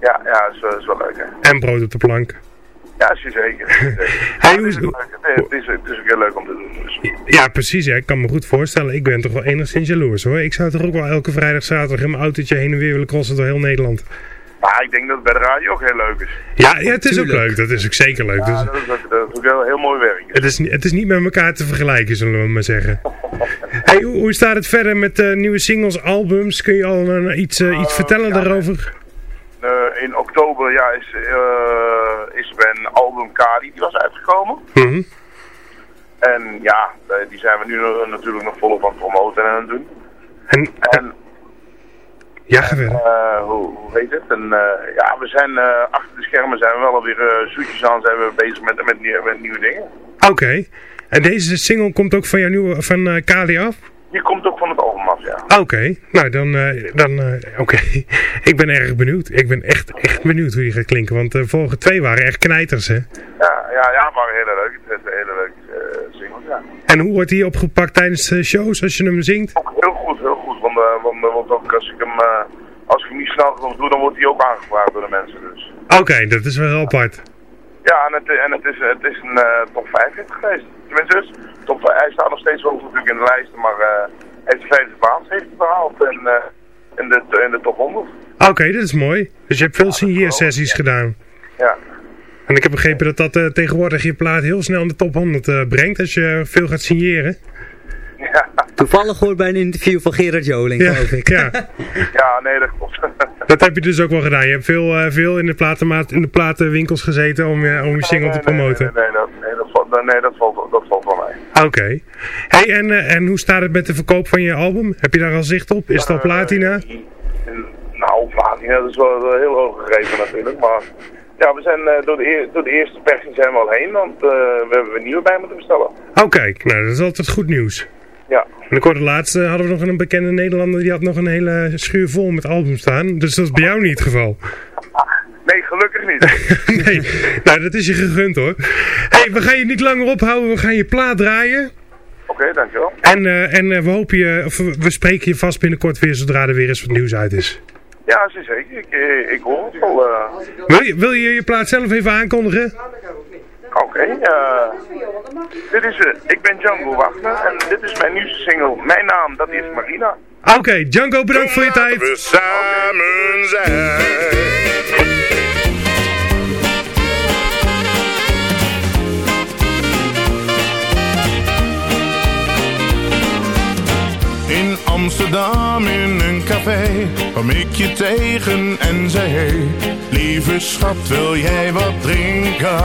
[SPEAKER 13] Ja, ja, is, wel- is wel leuk hè.
[SPEAKER 6] En brood op de plank.
[SPEAKER 13] Ja, zeker.
[SPEAKER 6] Hey,
[SPEAKER 13] het, is, leuk, het, het, is, het is ook heel leuk om te doen. Dus.
[SPEAKER 6] Ja, precies. Ja. Ik kan me goed voorstellen. Ik ben toch wel enigszins jaloers hoor. Ik zou toch ook wel elke vrijdag, zaterdag in mijn autootje heen en weer willen crossen door heel Nederland.
[SPEAKER 13] Maar ik denk dat het bij de radio ook heel leuk is.
[SPEAKER 6] Ja, ja het is ook leuk. Dat is ook zeker leuk. Dus,
[SPEAKER 13] Ja, dat is ook, dat is ook heel, heel mooi werk.
[SPEAKER 6] het, is, niet- het is niet met elkaar te vergelijken, zullen we maar zeggen. Hey, hoe, hoe staat het verder met eh, nieuwe singles, albums? Kun je al eh, iets, eh, iets vertellen daarover?
[SPEAKER 13] Eh, in oktober ja, is, eh, is mijn album Kali, die was uitgekomen.
[SPEAKER 6] Mhm.
[SPEAKER 13] En ja, eh, die zijn we nu natuurlijk nog volop aan het promoten en aan het doen.
[SPEAKER 6] En,
[SPEAKER 13] En
[SPEAKER 6] ja,
[SPEAKER 13] hoe, hoe heet het? En, ja, we zijn achter de schermen zijn we wel alweer zoetjes aan zijn we bezig met, met, nieuwe- met nieuwe dingen.
[SPEAKER 6] Oké. En deze single komt ook van jouw nieuwe, van Kali af?
[SPEAKER 13] Die komt ook van het album ja.
[SPEAKER 6] Oké, nou dan, eh, dan eh, oké. ik ben erg benieuwd. Ik ben echt, echt benieuwd hoe die gaat klinken, want de vorige twee waren echt knijters, hè?
[SPEAKER 13] Ja, ja, ja maar hele leuk. Het is een hele leuke eh, single, ja.
[SPEAKER 6] En hoe wordt die opgepakt tijdens eh, shows als je hem zingt?
[SPEAKER 13] Ook heel goed, heel goed. Want, eh, want, eh, want ook als ik hem, eh, als ik hem niet snel genoeg doe, dan wordt hij ook aangevraagd door de mensen. Dus.
[SPEAKER 6] Oké, dat is wel heel apart.
[SPEAKER 13] Ja, en het, en het is, het is een eh, top 5 hit geweest. Tenminste, dus, top, hij staat nog steeds hoog natuurlijk in de lijsten, maar eh, heeft de vijfde plaats heeft behaald in, eh, in, de, in de top 100.
[SPEAKER 6] Oké, dat is mooi. Dus je hebt veel signeersessies gedaan.
[SPEAKER 13] Ja.
[SPEAKER 6] En ik heb begrepen dat dat eh, tegenwoordig je plaat heel snel in de top 100 eh, brengt als je veel gaat signeren.
[SPEAKER 5] Toevallig hoort bij een interview van Gerard Joling,
[SPEAKER 6] Ja,
[SPEAKER 5] geloof ik.
[SPEAKER 6] ja.
[SPEAKER 13] ja, nee, dat klopt.
[SPEAKER 6] Dat heb je dus ook wel gedaan. Je hebt veel, eh, veel in, de platenmaat, in de platenwinkels gezeten om, je om je single te promoten.
[SPEAKER 13] Nee, nee, dat, nee, dat, valt, nee dat, valt, dat valt
[SPEAKER 6] Oké. Hey, en, eh, en hoe staat het met de verkoop van je album? Heb je daar al zicht op? Is het al platina?
[SPEAKER 13] Nou, platina, dat is wel, wel heel hoog gegeven natuurlijk, maar Ja, we zijn eh, door, de eer- door de eerste persing zijn we al heen, want eh, we hebben een nieuwe bij moeten bestellen.
[SPEAKER 6] Oh kijk, nou dat is altijd goed nieuws.
[SPEAKER 13] Ja.
[SPEAKER 6] En ik hoorde laatst eh, hadden we nog een bekende Nederlander die had nog een hele schuur vol met albums staan. Dus dat is bij jou niet het geval.
[SPEAKER 13] Nee, gelukkig niet.
[SPEAKER 6] nee, nou dat is je gegund hoor. hey, we gaan je niet langer ophouden, we gaan je plaat draaien.
[SPEAKER 13] Oké, dankjewel.
[SPEAKER 6] En, eh, en eh, we hopen je, of we spreken je vast binnenkort weer zodra er weer eens wat nieuws uit is.
[SPEAKER 13] Ja, zeker. Ik, eh, ik hoor het wel. eh.
[SPEAKER 6] Wil je, wil je je plaat zelf even aankondigen?
[SPEAKER 13] Oké, eh, dit is, eh, ik ben Django Wagner en dit is mijn nieuwste single. Mijn naam, dat is Marina.
[SPEAKER 6] Oké, Django, bedankt voor je tijd.
[SPEAKER 13] We samen zijn.
[SPEAKER 10] In Amsterdam in een café kwam ik je tegen en zei lieve schat wil jij wat drinken?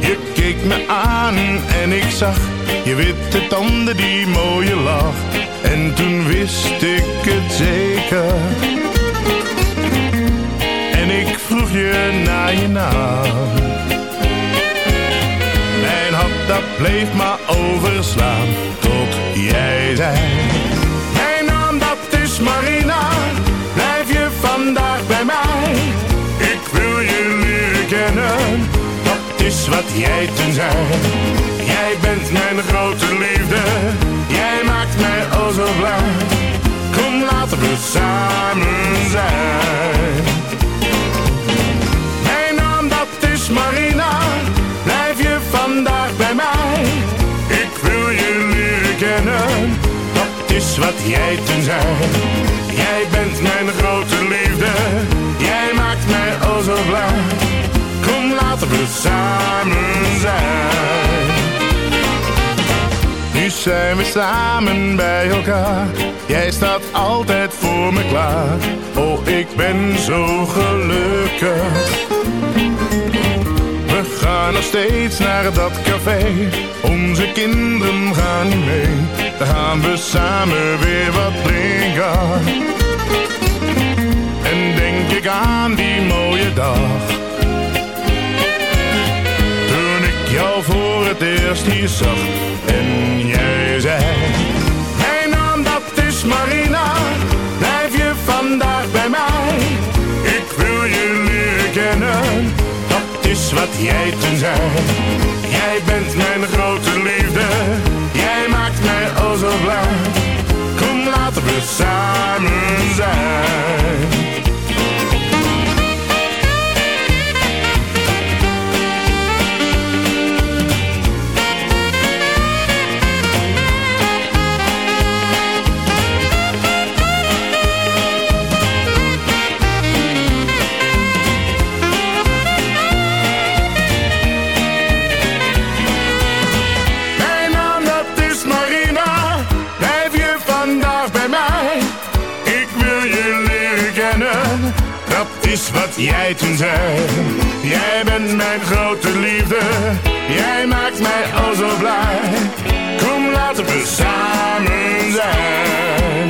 [SPEAKER 10] Je keek me aan en ik zag je witte tanden die mooie lach en toen wist ik het zeker. En ik vroeg je naar je naam. Mijn hart dat bleef maar overslaan jij zei. Mijn naam dat is Marina, blijf je vandaag bij mij. Ik wil je leren kennen, dat is wat jij toen zei. Jij bent mijn grote liefde, jij maakt mij oh zo blij. Kom laten we samen zijn. Kennen, dat is wat jij toen zei. Jij bent mijn grote liefde, jij maakt mij oh zo blij. Kom laten we samen zijn. Nu zijn we samen bij elkaar. Jij staat altijd voor me klaar. Oh, ik ben zo gelukkig. We gaan nog steeds naar dat café. Onze kinderen gaan niet mee. Dan gaan we samen weer wat drinken. En denk ik aan die mooie dag. Toen ik jou voor het eerst hier zag. En jij zei. Mijn naam dat is Marina. Blijf je vandaag bij mij. Ik wil je leren kennen. Is wat jij toen zei. Jij bent mijn grote liefde. Jij maakt mij oh zo blij. Kom laten we samen zijn. Is wat jij toen zei. Jij bent mijn grote liefde, jij maakt mij oh zo blij. Kom laten we samen zijn.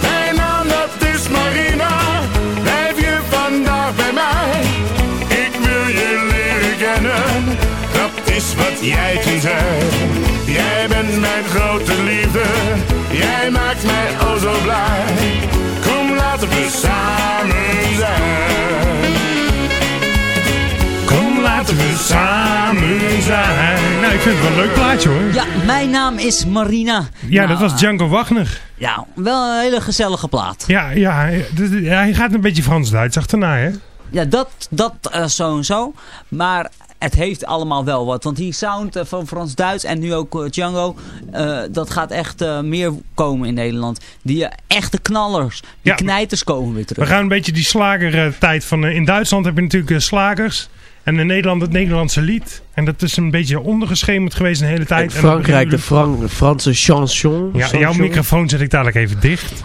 [SPEAKER 10] Mijn naam dat is Marina, blijf je vandaag bij mij. Ik wil je leren kennen, dat is wat jij toen zei. Jij bent mijn grote liefde, jij maakt mij oh zo blij. Kom laten we samen zijn.
[SPEAKER 6] Kom laten we samen zijn. Nou, ik vind het wel een leuk plaatje hoor.
[SPEAKER 5] Ja, mijn naam is Marina.
[SPEAKER 6] Ja,
[SPEAKER 5] Nou,
[SPEAKER 6] dat was Django Wagner.
[SPEAKER 5] Ja, wel een hele gezellige plaat.
[SPEAKER 6] Ja, ja, hij- dit- hij gaat een beetje Frans-Duits achterna, hè?
[SPEAKER 5] Ja, dat, dat eh, zo en zo. Maar het heeft allemaal wel wat. Want die sound eh, van Frans-Duits en nu ook eh, Django, eh, dat gaat echt meer komen in Nederland. Die echte knallers, die
[SPEAKER 6] Ja.
[SPEAKER 5] knijters komen weer
[SPEAKER 6] We
[SPEAKER 5] terug.
[SPEAKER 6] gaan een beetje die slagertijd van... in Duitsland heb je natuurlijk slagers. En in Nederland het Nederlandse lied. En dat is een beetje ondergeschemerd geweest een hele tijd. En
[SPEAKER 4] Frankrijk, de Fran Franse chanson.
[SPEAKER 6] Ja, jouw microfoon zet ik dadelijk even dicht.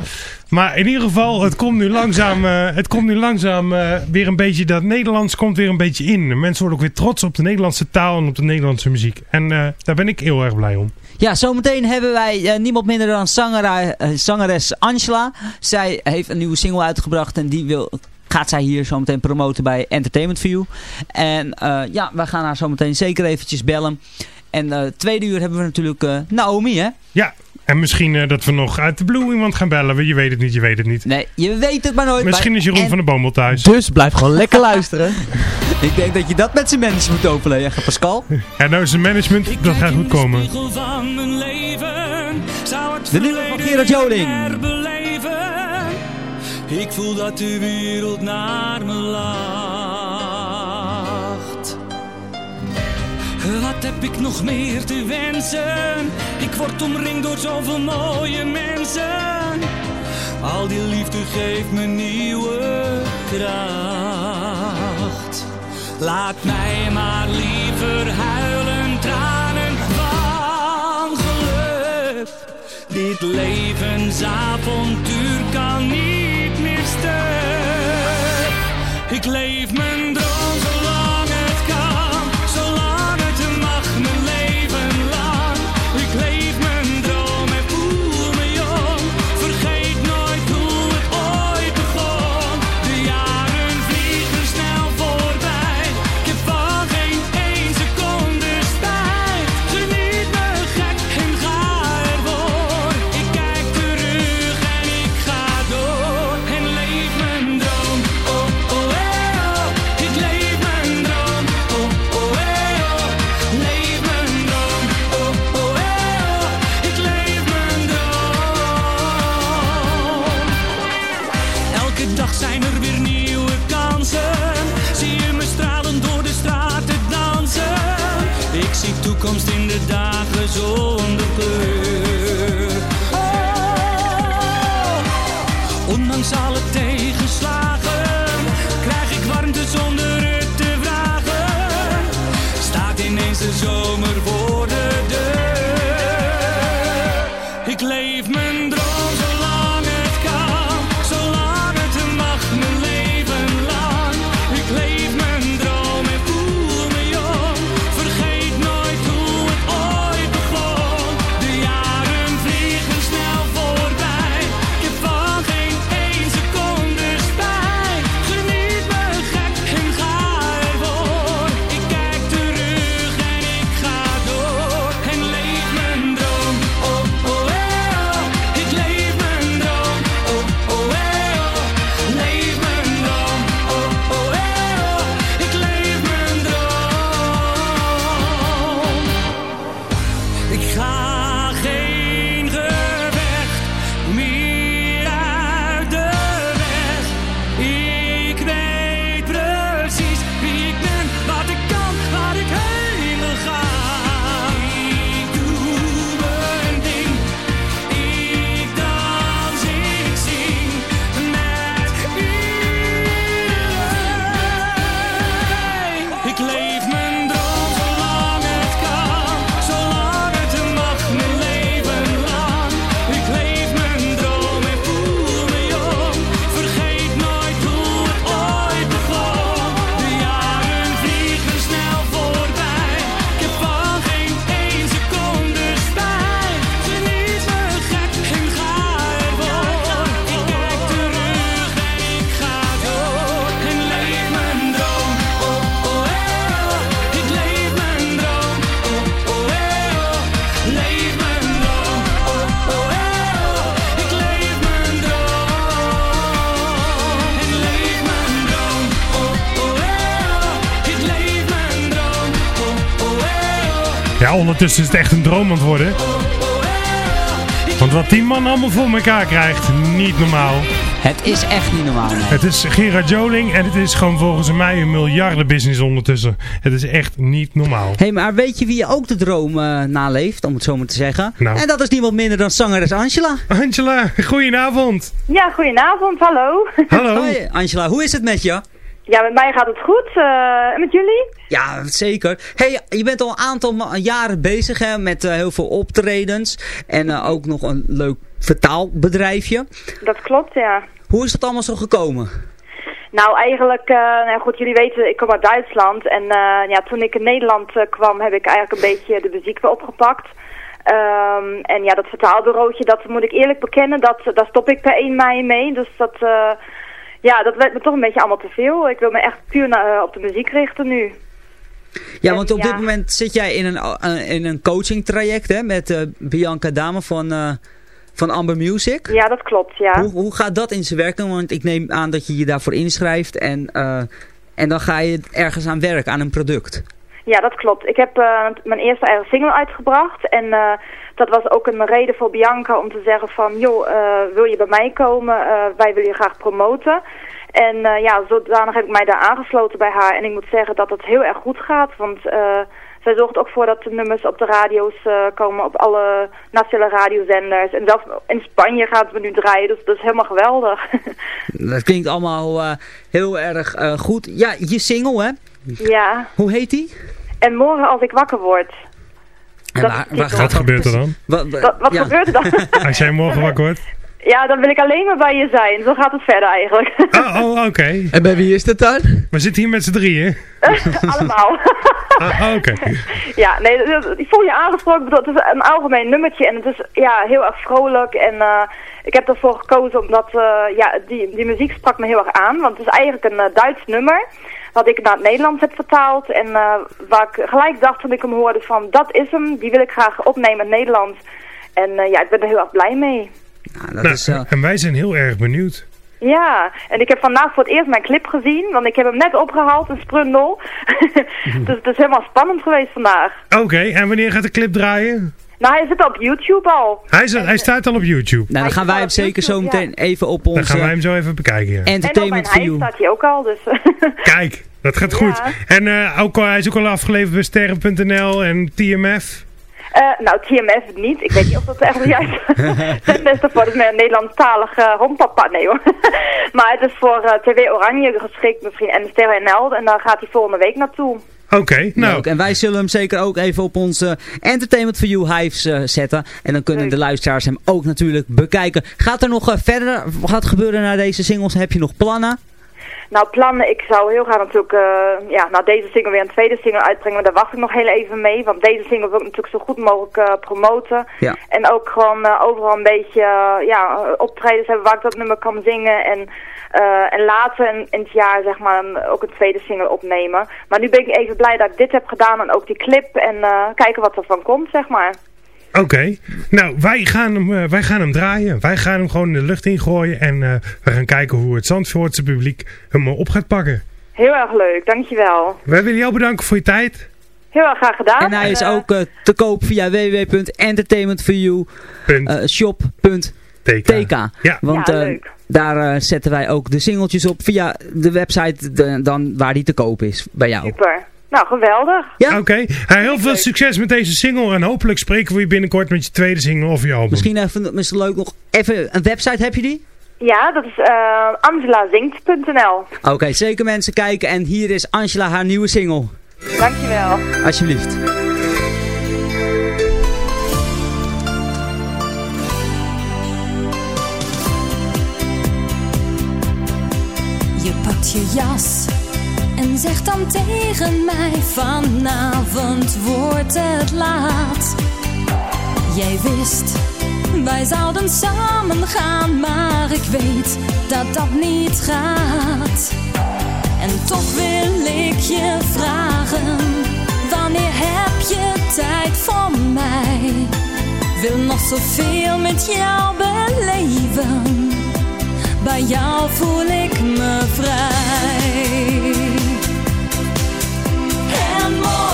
[SPEAKER 6] Maar in ieder geval, het komt nu langzaam, eh, het komt nu langzaam eh, weer een beetje, dat Nederlands komt weer een beetje in. De mensen worden ook weer trots op de Nederlandse taal en op de Nederlandse muziek. En eh, daar ben ik heel erg blij om.
[SPEAKER 5] Ja, zometeen hebben wij eh, niemand minder dan zangera- zangeres Angela. Zij heeft een nieuwe single uitgebracht en die wil gaat zij hier zo meteen promoten bij Entertainment View. En eh, ja, wij gaan haar zo meteen zeker eventjes bellen. En eh tweede uur hebben we natuurlijk eh, Naomi, hè?
[SPEAKER 6] Ja, en misschien dat we nog uit de blue iemand gaan bellen. Je weet het niet, je weet het niet.
[SPEAKER 5] Nee, je weet het maar nooit.
[SPEAKER 6] Misschien
[SPEAKER 5] bij
[SPEAKER 6] is Jeroen
[SPEAKER 5] en-
[SPEAKER 6] van de Boom wel thuis.
[SPEAKER 4] Dus blijf gewoon lekker luisteren.
[SPEAKER 5] Ik denk dat je dat met zijn mensen moet overleggen, Pascal.
[SPEAKER 6] En nou is het management, dat gaat goed komen.
[SPEAKER 14] van mijn leven zou het
[SPEAKER 5] De nieuwe van Gerard Joling.
[SPEAKER 14] Ik voel dat de wereld naar me lacht. Wat heb ik nog meer te wensen? Ik word omringd door zoveel mooie mensen. Al die liefde geeft me nieuwe kracht. Laat mij maar liever huilen, tranen van geluk. Dit levensavontuur kan niet. Ik leef mijn zomer voor
[SPEAKER 6] Ja, ondertussen is het echt een droom aan het worden. Want wat die man allemaal voor elkaar krijgt, niet normaal.
[SPEAKER 5] Het is echt niet normaal. nee.
[SPEAKER 6] Het is Gerard Joling en het is gewoon volgens mij een miljardenbusiness ondertussen. Het is echt niet normaal.
[SPEAKER 5] Hé, hey, maar weet je wie je ook de droom eh, naleeft, om het zo maar te zeggen?
[SPEAKER 6] Nou.
[SPEAKER 5] En dat is niemand minder dan zangeres Angela.
[SPEAKER 6] Angela, goedenavond.
[SPEAKER 15] Ja, goedenavond, hallo.
[SPEAKER 6] Hallo.
[SPEAKER 5] Hoi Angela, hoe is het met je?
[SPEAKER 15] Ja, met mij gaat het goed. eh, en met jullie?
[SPEAKER 5] Ja, zeker. hey, je bent al een aantal jaren bezig hè, met eh, heel veel optredens. En eh, ook nog een leuk vertaalbedrijfje.
[SPEAKER 15] Dat klopt, ja.
[SPEAKER 5] Hoe is dat allemaal zo gekomen?
[SPEAKER 15] Nou, eigenlijk, nou goed, jullie weten, ik kom uit Duitsland. En ja, toen ik in Nederland kwam, heb ik eigenlijk een beetje de muziek weer opgepakt. Ehm, en ja, dat vertaalbureautje, dat moet ik eerlijk bekennen, dat, daar stop ik per 1 mei mee. Dus dat, ja, dat werd me toch een beetje allemaal te veel. Ik wil me echt puur naar, eh, op de muziek richten nu.
[SPEAKER 5] Ja, want op
[SPEAKER 15] ja.
[SPEAKER 5] dit moment zit jij in een, eh, in een coaching traject hè, met eh, Bianca Dame van, van Amber Music.
[SPEAKER 15] Ja, dat klopt, ja.
[SPEAKER 5] Hoe, hoe gaat dat in zijn werken? Want ik neem aan dat je je daarvoor inschrijft en, en dan ga je ergens aan werken, aan een product.
[SPEAKER 15] Ja, dat klopt. Ik heb eh, mijn eerste eigen single uitgebracht. En eh, dat was ook een reden voor Bianca om te zeggen van... joh, eh, wil je bij mij komen? Wij willen je graag promoten. En ja, zodanig heb ik mij daar aangesloten bij haar. En ik moet zeggen dat het heel erg goed gaat. Want zij zorgt ook voor dat de nummers op de radio's komen. Op alle nationale radiozenders. En zelfs in Spanje gaat het nu draaien. Dus dat is helemaal geweldig.
[SPEAKER 5] Dat klinkt allemaal heel erg goed. Ja, je single hè?
[SPEAKER 15] Ja.
[SPEAKER 5] Hoe heet die?
[SPEAKER 15] En morgen als ik wakker word.
[SPEAKER 5] En
[SPEAKER 15] Dat
[SPEAKER 5] waar,
[SPEAKER 6] Wat gebeurt er dan?
[SPEAKER 5] Wat, wat-
[SPEAKER 15] Wat, wat
[SPEAKER 5] ja.
[SPEAKER 15] gebeurt er dan?
[SPEAKER 6] Als jij morgen wakker wordt.
[SPEAKER 15] ja, dan wil ik alleen maar bij je zijn. Zo gaat het verder eigenlijk.
[SPEAKER 6] Oh, oh oké.
[SPEAKER 4] En bij wie is dat dan?
[SPEAKER 6] We zitten hier met z'n drieën.
[SPEAKER 15] Allemaal.
[SPEAKER 6] Ah, oh, oké.
[SPEAKER 15] Ja, nee, dat- dat- ik voel je aangesproken. Het is een algemeen nummertje en het is ja, heel erg vrolijk. En eh, ik heb ervoor gekozen omdat eh, ja, die, die muziek sprak me heel erg aan. Want het is eigenlijk een eh, Duits nummer. Wat ik naar het Nederlands heb vertaald. En eh, waar ik gelijk dacht toen ik hem hoorde van dat is hem. Die wil ik graag opnemen in het Nederlands. En eh, ja, ik ben er heel erg blij mee.
[SPEAKER 5] Nou, dat
[SPEAKER 6] Nou,
[SPEAKER 5] is, eh,
[SPEAKER 6] en wij zijn heel erg benieuwd.
[SPEAKER 15] Ja, en ik heb vandaag voor het eerst mijn clip gezien, want ik heb hem net opgehaald, een sprundel. dus het is helemaal spannend geweest vandaag.
[SPEAKER 6] Oké, en wanneer gaat de clip draaien?
[SPEAKER 15] Nou, hij zit op YouTube al.
[SPEAKER 6] Hij, is, hij staat al op YouTube.
[SPEAKER 5] nou, dan gaan wij hem zeker zo meteen even op
[SPEAKER 6] Dan gaan wij
[SPEAKER 5] onze
[SPEAKER 6] hem zo even bekijken. Ja.
[SPEAKER 15] En op
[SPEAKER 5] Entertainment for
[SPEAKER 15] huis
[SPEAKER 5] You.
[SPEAKER 15] staat hij ook al, dus...
[SPEAKER 6] Kijk, dat gaat goed. En eh, ook al, hij is ook al afgeleverd bij sterren.nl en TMF.
[SPEAKER 15] Eh, nou, TMF niet. Ik weet niet of dat echt zender is. Dat is meer een Nederlandstalig uh, hompapa. Nee hoor. maar het is voor eh, TV Oranje geschikt misschien en Sterren NL. En daar gaat hij volgende week naartoe.
[SPEAKER 6] Oké, nou.
[SPEAKER 5] Leuk. En wij zullen hem zeker ook even op onze Entertainment for You hives eh, zetten. En dan kunnen de luisteraars hem ook natuurlijk bekijken. Gaat er nog eh, verder wat gebeuren na deze singles? Heb je nog plannen?
[SPEAKER 15] Nou, plannen. Ik zou heel graag natuurlijk eh, ja, na deze single weer een tweede single uitbrengen. Maar daar wacht ik nog heel even mee. Want deze single wil ik natuurlijk zo goed mogelijk eh, promoten.
[SPEAKER 5] Ja.
[SPEAKER 15] En ook gewoon eh, overal een beetje ja, optredens hebben waar ik dat nummer kan zingen. En, en later in, in het jaar zeg maar een- ook een tweede single opnemen. Maar nu ben ik even blij dat ik dit heb gedaan en ook die clip. En kijken wat er van komt, zeg maar.
[SPEAKER 6] Oké, nou wij gaan, hem, eh, wij gaan hem draaien. Wij gaan hem gewoon in de lucht ingooien. En eh, we gaan kijken hoe het Zandvoortse publiek hem op gaat pakken.
[SPEAKER 15] Heel erg leuk, dankjewel.
[SPEAKER 6] Wij willen jou bedanken voor je tijd.
[SPEAKER 15] Heel erg graag gedaan.
[SPEAKER 5] En hij is
[SPEAKER 15] eh,
[SPEAKER 5] ook eh, te koop via www.entertainmentforyou.shop.tk.
[SPEAKER 6] Ja.
[SPEAKER 5] Want
[SPEAKER 15] Ja,
[SPEAKER 5] eh,
[SPEAKER 15] leuk.
[SPEAKER 5] daar eh, zetten wij ook de singeltjes op via de website de- dan, waar die te koop is bij jou.
[SPEAKER 15] Super. Nou, geweldig.
[SPEAKER 5] Ja?
[SPEAKER 6] Oké, Eh, heel veel succes met deze single. En hopelijk spreken we je binnenkort met je tweede single of je album.
[SPEAKER 5] Misschien even, misschien leuk nog even een website, heb je die?
[SPEAKER 15] Ja, dat is uh, angelazingt.nl.
[SPEAKER 5] Oké, zeker mensen kijken. En hier is Angela haar nieuwe single.
[SPEAKER 15] Dankjewel.
[SPEAKER 5] Alsjeblieft.
[SPEAKER 16] Je pakt je jas en zegt dan tegen mij: Vanavond wordt het laat. Jij wist, wij zouden samen gaan, maar ik weet dat dat niet gaat. En toch wil ik je vragen: Wanneer heb je tijd voor mij? Wil nog zoveel met jou beleven. Bij jou voel ik me vrij. En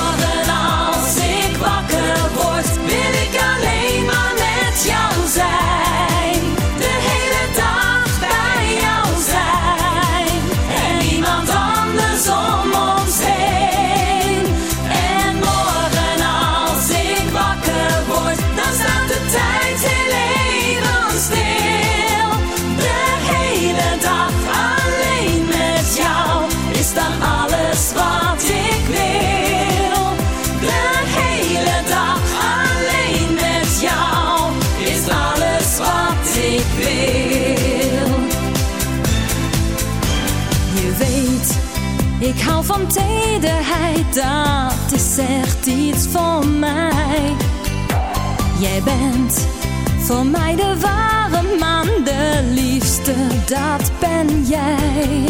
[SPEAKER 16] van tederheid, dat is echt iets voor mij. Jij bent Voor mij de ware man, de liefste, dat ben jij.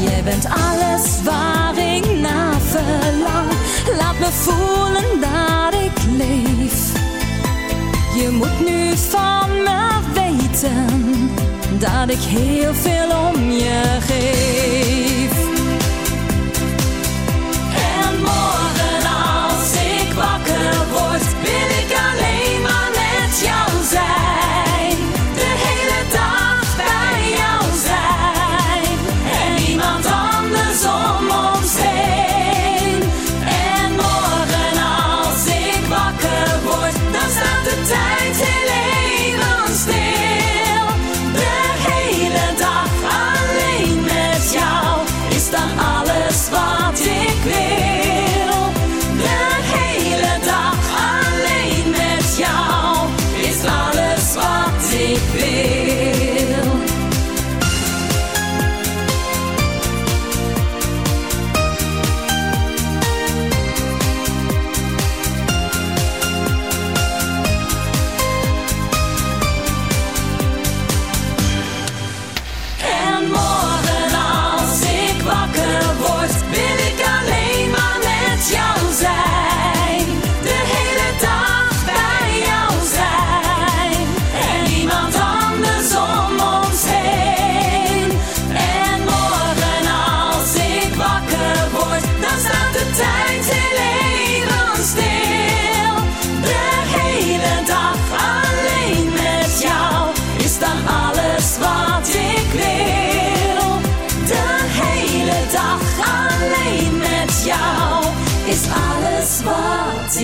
[SPEAKER 16] Jij bent alles waar ik naar verlang. Laat me voelen dat ik leef. Je moet nu van me weten dat ik heel veel om je geef.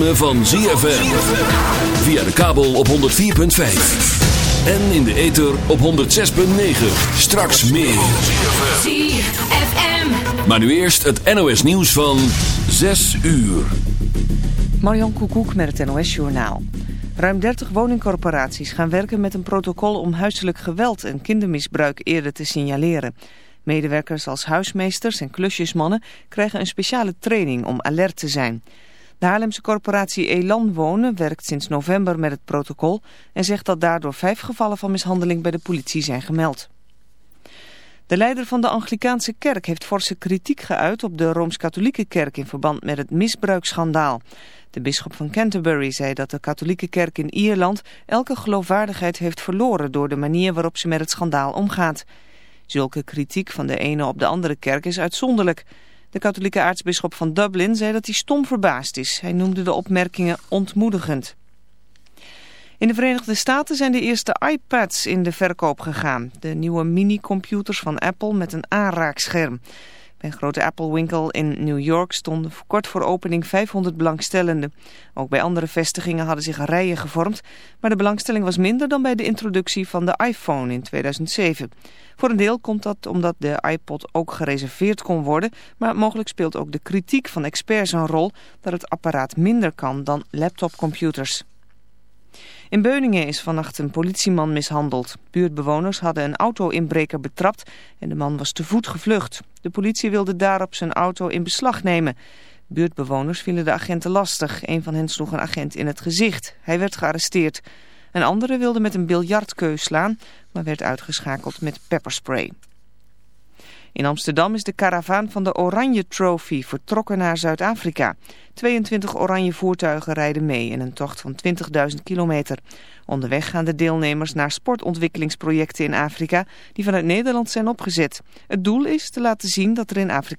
[SPEAKER 8] Ritme van ZFM. Via de kabel op 104.5. En in de ether op 106.9. Straks meer.
[SPEAKER 2] ZFM.
[SPEAKER 8] Maar nu eerst het NOS nieuws van 6 uur.
[SPEAKER 1] Marion Koekoek met het NOS Journaal. Ruim 30 woningcorporaties gaan werken met een protocol om huiselijk geweld en kindermisbruik eerder te signaleren. Medewerkers als huismeesters en klusjesmannen krijgen een speciale training om alert te zijn. De Haarlemse corporatie Elan Wonen werkt sinds november met het protocol en zegt dat daardoor vijf gevallen van mishandeling bij de politie zijn gemeld. De leider van de Anglikaanse kerk heeft forse kritiek geuit op de Rooms-Katholieke kerk in verband met het misbruiksschandaal. De bisschop van Canterbury zei dat de katholieke kerk in Ierland elke geloofwaardigheid heeft verloren door de manier waarop ze met het schandaal omgaat. Zulke kritiek van de ene op de andere kerk is uitzonderlijk. De katholieke aartsbisschop van Dublin zei dat hij stom verbaasd is. Hij noemde de opmerkingen ontmoedigend. In de Verenigde Staten zijn de eerste iPads in de verkoop gegaan. De nieuwe mini-computers van Apple met een aanraakscherm. Bij een grote Apple-winkel in New York stonden kort voor opening 500 belangstellenden. Ook bij andere vestigingen hadden zich rijen gevormd, maar de belangstelling was minder dan bij de introductie van de iPhone in 2007. Voor een deel komt dat omdat de iPod ook gereserveerd kon worden, maar mogelijk speelt ook de kritiek van experts een rol dat het apparaat minder kan dan laptopcomputers. In Beuningen is vannacht een politieman mishandeld. Buurtbewoners hadden een auto-inbreker betrapt en de man was te voet gevlucht. De politie wilde daarop zijn auto in beslag nemen. Buurtbewoners vielen de agenten lastig. Een van hen sloeg een agent in het gezicht. Hij werd gearresteerd. Een andere wilde met een biljartkeus slaan, maar werd uitgeschakeld met pepperspray. In Amsterdam is de karavaan van de Oranje Trophy vertrokken naar Zuid-Afrika. 22 oranje voertuigen rijden mee in een tocht van 20.000 kilometer. Onderweg gaan de deelnemers naar sportontwikkelingsprojecten in Afrika die vanuit Nederland zijn opgezet. Het doel is te laten zien dat er in Afrika